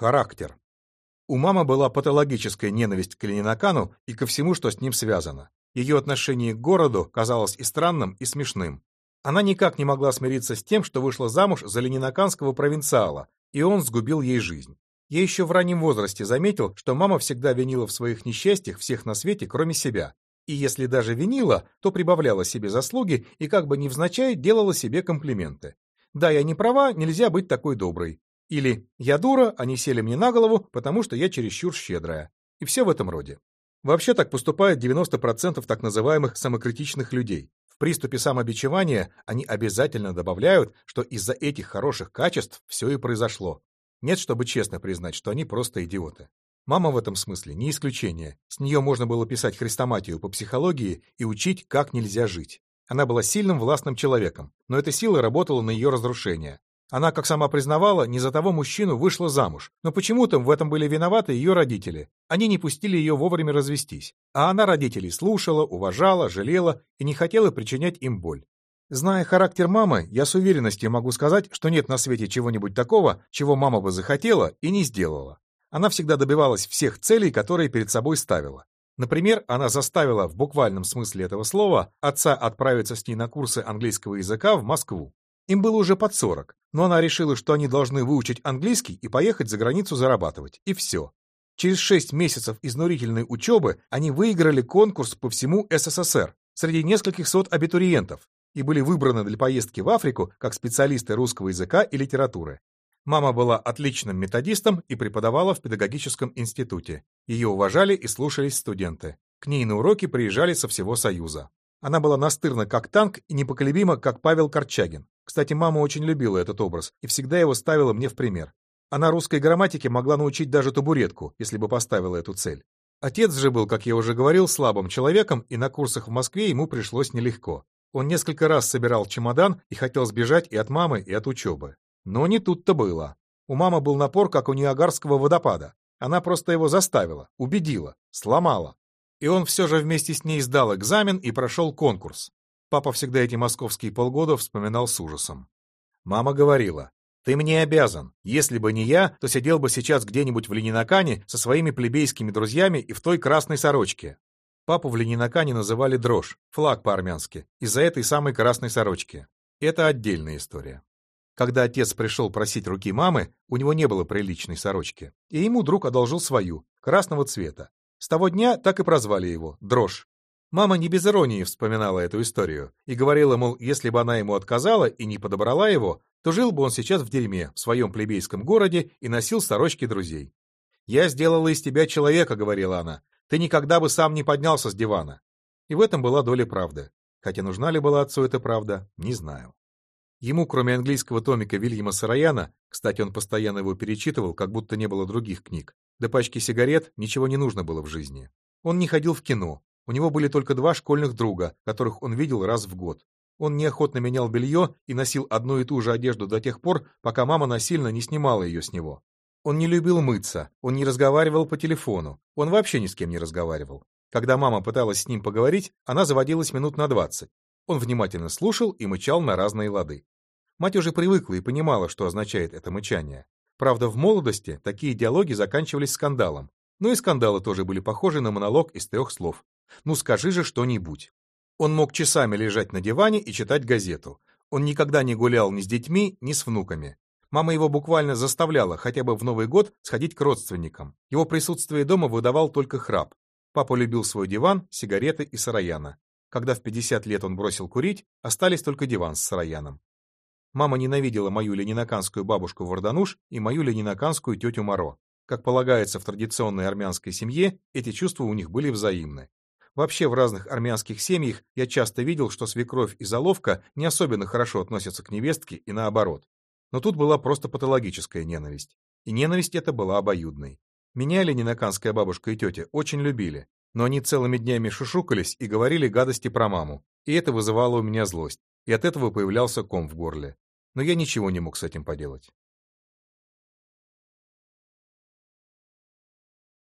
Характер. У мамы была патологическая ненависть к Ленинакану и ко всему, что с ним связано. Ее отношение к городу казалось и странным, и смешным. Она никак не могла смириться с тем, что вышла замуж за ленинаканского провинциала, и он сгубил ей жизнь. Я еще в раннем возрасте заметил, что мама всегда винила в своих несчастьях всех на свете, кроме себя. И если даже винила, то прибавляла себе заслуги и как бы невзначай делала себе комплименты. Да, я не права, нельзя быть такой доброй. Или «я дура, они сели мне на голову, потому что я чересчур щедрая». И все в этом роде. Вообще так поступает 90% так называемых самокритичных людей приступе самобичевания они обязательно добавляют, что из-за этих хороших качеств все и произошло. Нет, чтобы честно признать, что они просто идиоты. Мама в этом смысле не исключение. С нее можно было писать хрестоматию по психологии и учить, как нельзя жить. Она была сильным властным человеком, но эта сила работала на ее разрушение. Она, как сама признавала, не за того мужчину вышла замуж, но почему-то в этом были виноваты ее родители. Они не пустили ее вовремя развестись. А она родителей слушала, уважала, жалела и не хотела причинять им боль. Зная характер мамы, я с уверенностью могу сказать, что нет на свете чего-нибудь такого, чего мама бы захотела и не сделала. Она всегда добивалась всех целей, которые перед собой ставила. Например, она заставила, в буквальном смысле этого слова, отца отправиться с ней на курсы английского языка в Москву. Им было уже под 40, но она решила, что они должны выучить английский и поехать за границу зарабатывать. И все. Через 6 месяцев изнурительной учебы они выиграли конкурс по всему СССР среди нескольких сот абитуриентов и были выбраны для поездки в Африку как специалисты русского языка и литературы. Мама была отличным методистом и преподавала в педагогическом институте. Ее уважали и слушались студенты. К ней на уроки приезжали со всего Союза. Она была настырна, как танк, и непоколебима, как Павел Корчагин. Кстати, мама очень любила этот образ и всегда его ставила мне в пример. Она русской грамматике могла научить даже табуретку, если бы поставила эту цель. Отец же был, как я уже говорил, слабым человеком, и на курсах в Москве ему пришлось нелегко. Он несколько раз собирал чемодан и хотел сбежать и от мамы, и от учебы. Но не тут-то было. У мамы был напор, как у Ниагарского водопада. Она просто его заставила, убедила, сломала. И он все же вместе с ней сдал экзамен и прошел конкурс. Папа всегда эти московские полгода вспоминал с ужасом. Мама говорила, «Ты мне обязан. Если бы не я, то сидел бы сейчас где-нибудь в Ленинакане со своими плебейскими друзьями и в той красной сорочке». Папу в Ленинакане называли дрожь, флаг по-армянски, из-за этой самой красной сорочки. Это отдельная история. Когда отец пришел просить руки мамы, у него не было приличной сорочки, и ему друг одолжил свою, красного цвета. С того дня так и прозвали его – Дрожь. Мама не без иронии вспоминала эту историю и говорила, мол, если бы она ему отказала и не подобрала его, то жил бы он сейчас в дерьме, в своем плебейском городе и носил сорочки друзей. «Я сделала из тебя человека», — говорила она. «Ты никогда бы сам не поднялся с дивана». И в этом была доля правды. Хотя нужна ли была отцу эта правда, не знаю. Ему, кроме английского томика Вильяма Сараяна, кстати, он постоянно его перечитывал, как будто не было других книг, до пачки сигарет ничего не нужно было в жизни. Он не ходил в кино, у него были только два школьных друга, которых он видел раз в год. Он неохотно менял белье и носил одну и ту же одежду до тех пор, пока мама насильно не снимала ее с него. Он не любил мыться, он не разговаривал по телефону, он вообще ни с кем не разговаривал. Когда мама пыталась с ним поговорить, она заводилась минут на двадцать. Он внимательно слушал и мычал на разные лады. Мать уже привыкла и понимала, что означает это мычание. Правда, в молодости такие диалоги заканчивались скандалом. Но и скандалы тоже были похожи на монолог из трех слов. Ну скажи же что-нибудь. Он мог часами лежать на диване и читать газету. Он никогда не гулял ни с детьми, ни с внуками. Мама его буквально заставляла хотя бы в Новый год сходить к родственникам. Его присутствие дома выдавал только храп. Папа любил свой диван, сигареты и сараяна. Когда в 50 лет он бросил курить, остались только диван с сараяном. Мама ненавидела мою ленинаканскую бабушку Вардануш и мою ленинаканскую тетю Моро. Как полагается в традиционной армянской семье, эти чувства у них были взаимны. Вообще в разных армянских семьях я часто видел, что свекровь и заловка не особенно хорошо относятся к невестке и наоборот. Но тут была просто патологическая ненависть. И ненависть эта была обоюдной. Меня ленинаканская бабушка и тетя очень любили, но они целыми днями шушукались и говорили гадости про маму, и это вызывало у меня злость, и от этого появлялся ком в горле. Но я ничего не мог с этим поделать.